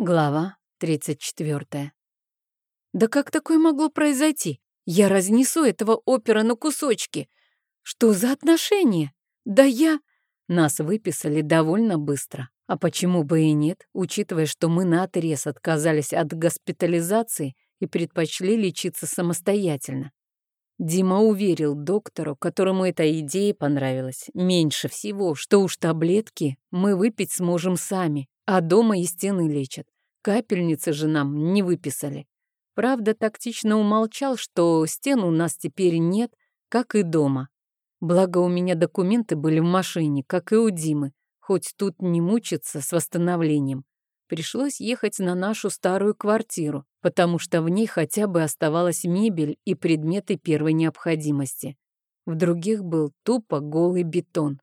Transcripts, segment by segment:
Глава 34. Да как такое могло произойти? Я разнесу этого опера на кусочки. Что за отношения? Да я... Нас выписали довольно быстро. А почему бы и нет, учитывая, что мы наотрез отказались от госпитализации и предпочли лечиться самостоятельно. Дима уверил доктору, которому эта идея понравилась, меньше всего, что уж таблетки мы выпить сможем сами, а дома и стены лечат. Капельницы же нам не выписали. Правда, тактично умолчал, что стен у нас теперь нет, как и дома. Благо, у меня документы были в машине, как и у Димы, хоть тут не мучиться с восстановлением. Пришлось ехать на нашу старую квартиру, потому что в ней хотя бы оставалась мебель и предметы первой необходимости. В других был тупо голый бетон.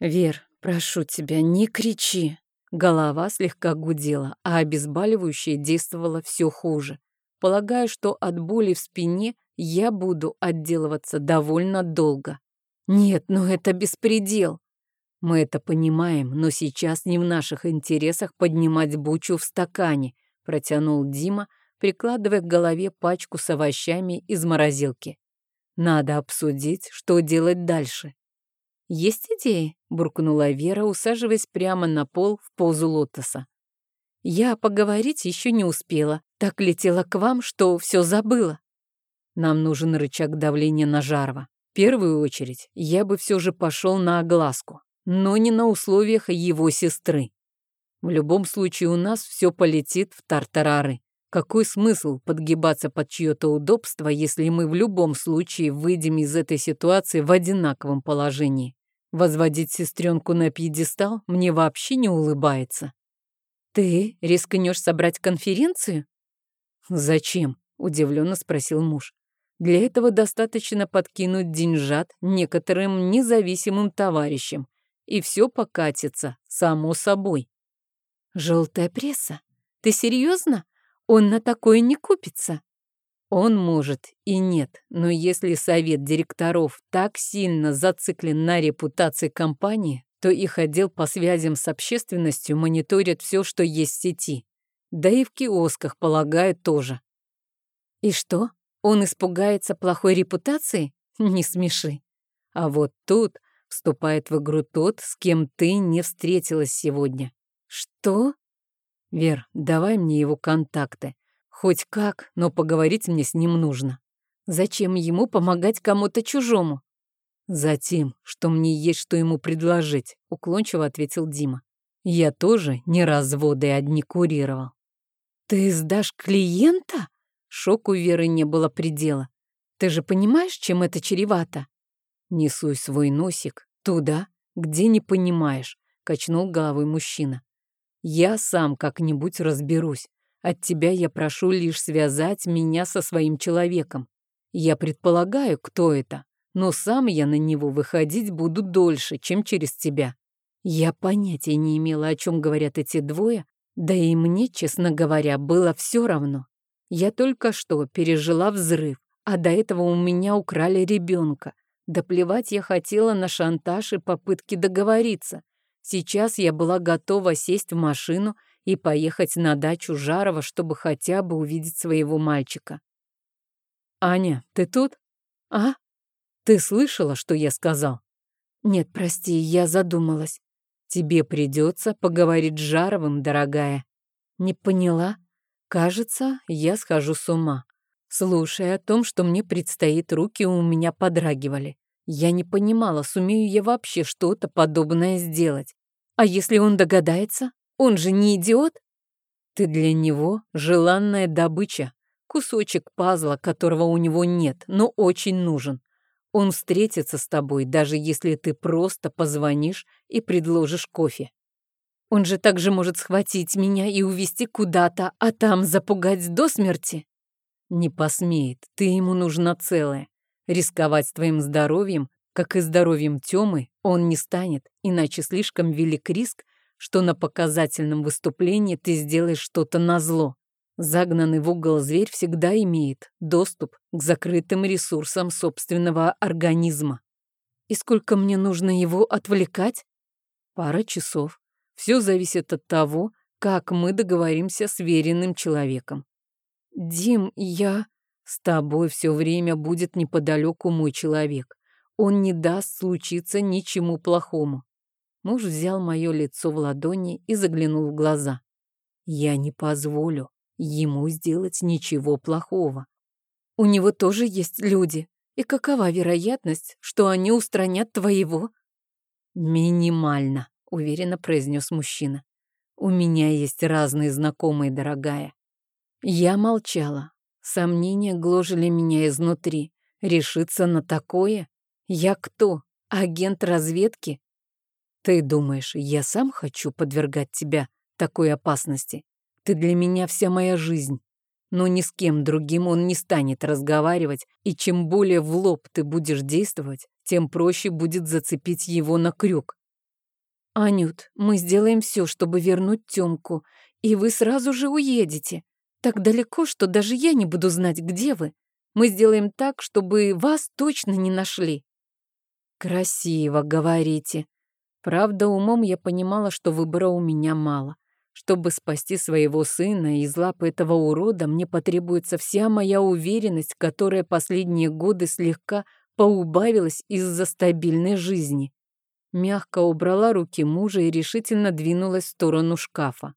«Вер, прошу тебя, не кричи!» Голова слегка гудела, а обезболивающее действовало все хуже. Полагаю, что от боли в спине я буду отделываться довольно долго. Нет, ну это беспредел. Мы это понимаем, но сейчас не в наших интересах поднимать бучу в стакане, протянул Дима, прикладывая к голове пачку с овощами из морозилки. Надо обсудить, что делать дальше. «Есть идеи?» — буркнула Вера, усаживаясь прямо на пол в позу лотоса. «Я поговорить еще не успела. Так летела к вам, что все забыла». «Нам нужен рычаг давления на Жарова. В первую очередь я бы все же пошел на огласку, но не на условиях его сестры. В любом случае у нас все полетит в тартарары. Какой смысл подгибаться под чье-то удобство, если мы в любом случае выйдем из этой ситуации в одинаковом положении? Возводить сестренку на пьедестал мне вообще не улыбается. Ты рискнешь собрать конференцию? Зачем? Удивленно спросил муж. Для этого достаточно подкинуть деньжат некоторым независимым товарищам, и все покатится, само собой. Желтая пресса? Ты серьезно? Он на такое не купится. Он может и нет, но если совет директоров так сильно зациклен на репутации компании, то их отдел по связям с общественностью мониторит все, что есть в сети. Да и в киосках, полагаю, тоже. И что, он испугается плохой репутации? Не смеши. А вот тут вступает в игру тот, с кем ты не встретилась сегодня. Что? Вер, давай мне его контакты. Хоть как, но поговорить мне с ним нужно. Зачем ему помогать кому-то чужому? Затем, что мне есть что ему предложить, уклончиво ответил Дима. Я тоже не разводы одни курировал. Ты сдашь клиента? Шоку Веры не было предела. Ты же понимаешь, чем это чревато? Несуй свой носик туда, где не понимаешь, качнул головой мужчина. Я сам как-нибудь разберусь. От тебя я прошу лишь связать меня со своим человеком. Я предполагаю, кто это, но сам я на него выходить буду дольше, чем через тебя. Я понятия не имела, о чем говорят эти двое, да и мне, честно говоря, было все равно. Я только что пережила взрыв, а до этого у меня украли ребенка. Да плевать я хотела на шантаж и попытки договориться. Сейчас я была готова сесть в машину и поехать на дачу Жарова, чтобы хотя бы увидеть своего мальчика. «Аня, ты тут? А? Ты слышала, что я сказал?» «Нет, прости, я задумалась. Тебе придется поговорить с Жаровым, дорогая». «Не поняла? Кажется, я схожу с ума. Слушая о том, что мне предстоит, руки у меня подрагивали. Я не понимала, сумею я вообще что-то подобное сделать. А если он догадается? Он же не идиот. Ты для него желанная добыча, кусочек пазла, которого у него нет, но очень нужен. Он встретится с тобой, даже если ты просто позвонишь и предложишь кофе. Он же также может схватить меня и увести куда-то, а там запугать до смерти. Не посмеет, ты ему нужна целая. Рисковать твоим здоровьем, как и здоровьем Тёмы, он не станет, иначе слишком велик риск, что на показательном выступлении ты сделаешь что-то назло. Загнанный в угол зверь всегда имеет доступ к закрытым ресурсам собственного организма. И сколько мне нужно его отвлекать? Пара часов. Все зависит от того, как мы договоримся с веренным человеком. Дим, я... С тобой все время будет неподалеку мой человек. Он не даст случиться ничему плохому. Муж взял мое лицо в ладони и заглянул в глаза. Я не позволю ему сделать ничего плохого. У него тоже есть люди. И какова вероятность, что они устранят твоего? Минимально, уверенно произнес мужчина. У меня есть разные знакомые, дорогая. Я молчала. Сомнения гложили меня изнутри. Решиться на такое? Я кто? Агент разведки? Ты думаешь, я сам хочу подвергать тебя такой опасности? Ты для меня вся моя жизнь. Но ни с кем другим он не станет разговаривать, и чем более в лоб ты будешь действовать, тем проще будет зацепить его на крюк. «Анют, мы сделаем все, чтобы вернуть Тёмку, и вы сразу же уедете. Так далеко, что даже я не буду знать, где вы. Мы сделаем так, чтобы вас точно не нашли». «Красиво говорите». Правда, умом я понимала, что выбора у меня мало. Чтобы спасти своего сына из лап этого урода, мне потребуется вся моя уверенность, которая последние годы слегка поубавилась из-за стабильной жизни. Мягко убрала руки мужа и решительно двинулась в сторону шкафа.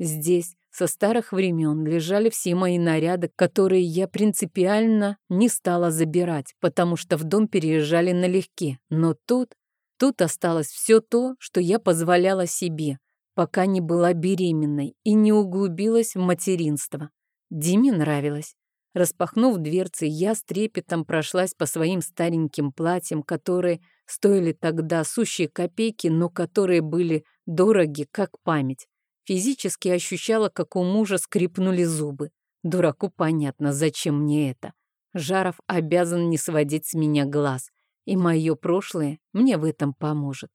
Здесь со старых времен лежали все мои наряды, которые я принципиально не стала забирать, потому что в дом переезжали налегке. Но тут, тут осталось все то, что я позволяла себе, пока не была беременной и не углубилась в материнство. Диме нравилось. Распахнув дверцы, я с трепетом прошлась по своим стареньким платьям, которые стоили тогда сущие копейки, но которые были дороги, как память. Физически ощущала, как у мужа скрипнули зубы. Дураку понятно, зачем мне это. Жаров обязан не сводить с меня глаз, и мое прошлое мне в этом поможет.